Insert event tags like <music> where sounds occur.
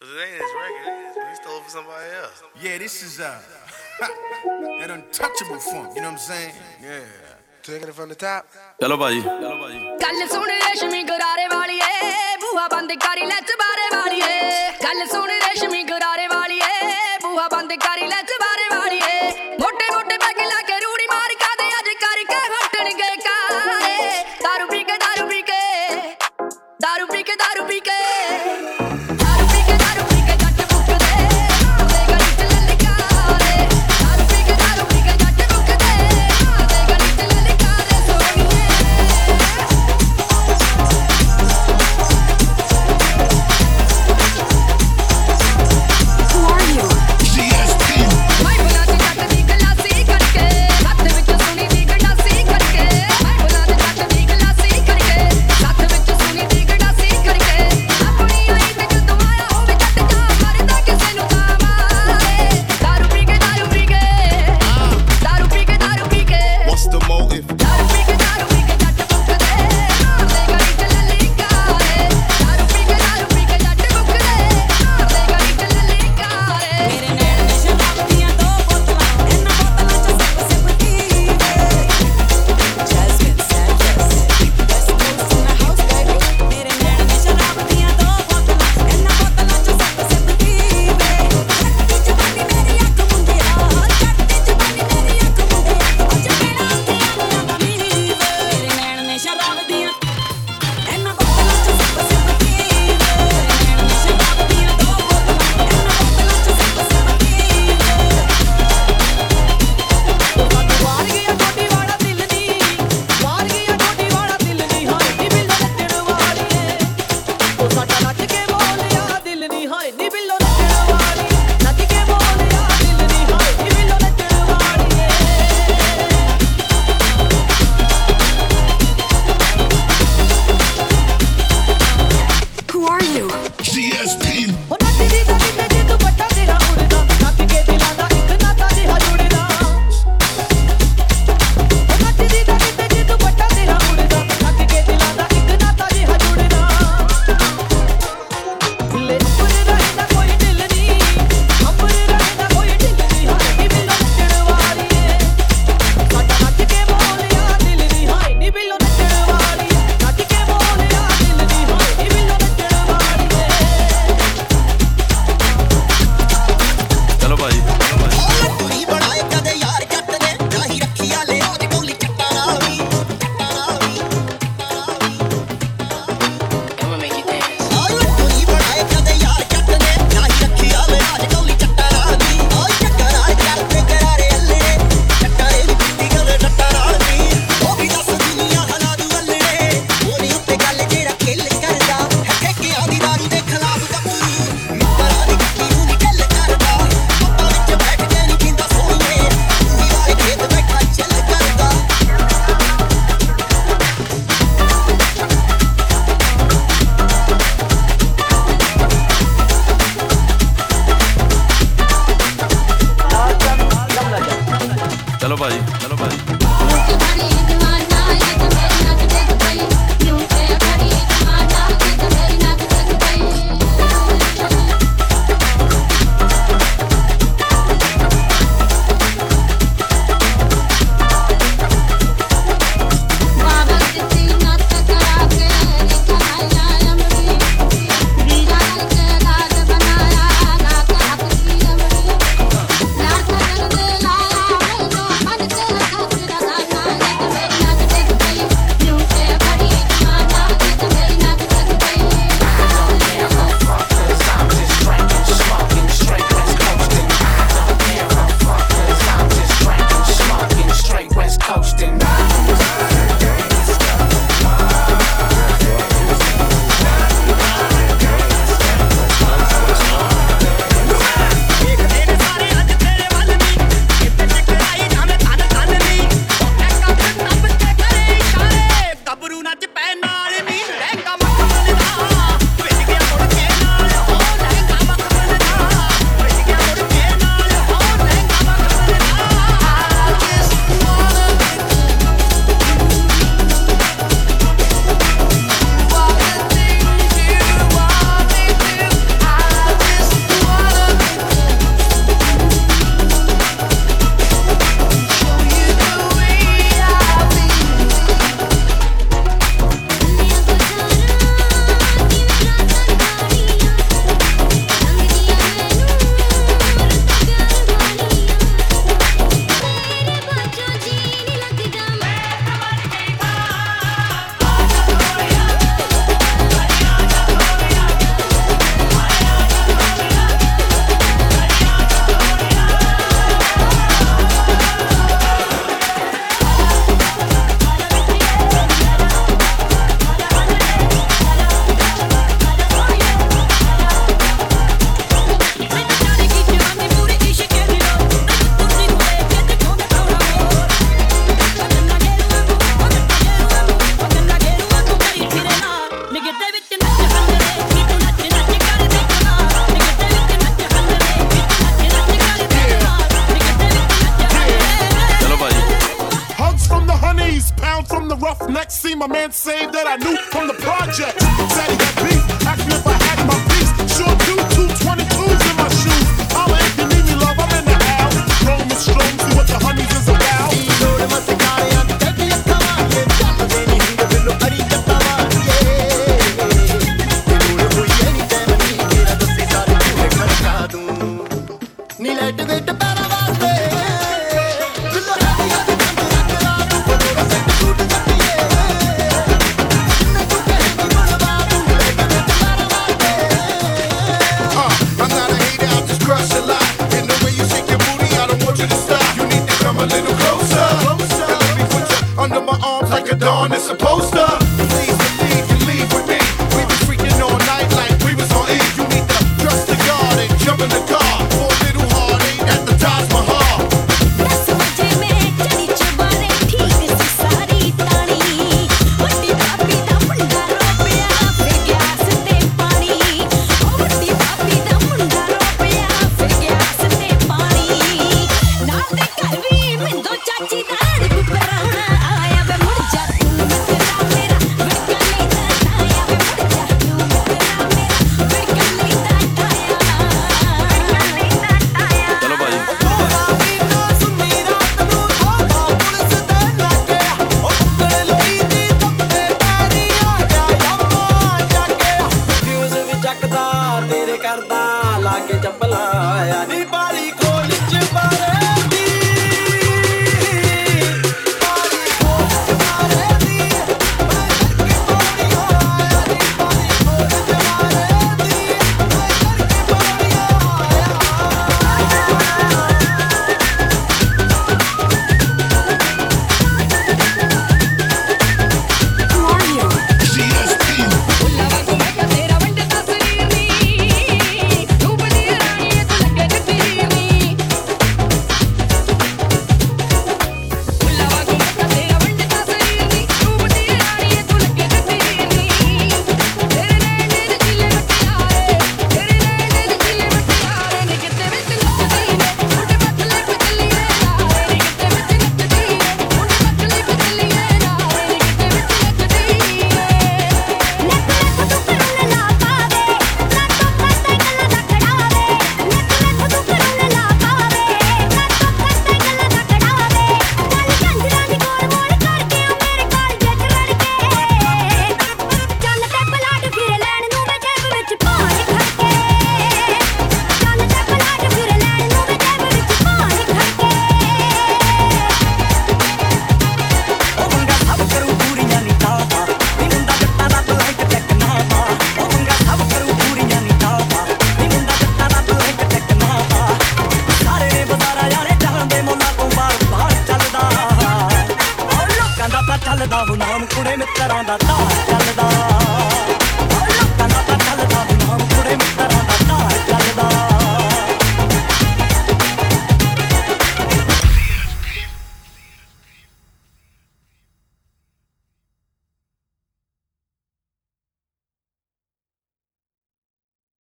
Cause it ain't his record. He stole from somebody else. Yeah, this is uh <laughs> that untouchable funk. You know what I'm saying? Yeah. Taking it from the top. चलो भाजी ਗੱਲ ਸੁਣ ਰੇਸ਼ਮੀ ਗਰਾਰੇ ਵਾਲੀਏ ਬੂਹਾ ਬੰਦ ਕਰੀ let ਬਾਰੇ ਵਾਲੀਏ ਗੱਲ ਸੁਣ ਰੇਸ਼ਮੀ ਗਰਾਰੇ ਵਾਲੀਏ ਬੂਹਾ ਬੰਦ ਕਰੀ ਲੱਜ Rough roughneck, see my man save that I knew from the project. Daddy got beef, acting if I had my piece. Sure do, 222s in my shoes. I'm need me love, I'm in the house. Strong Roman strong, see what the honeys is about.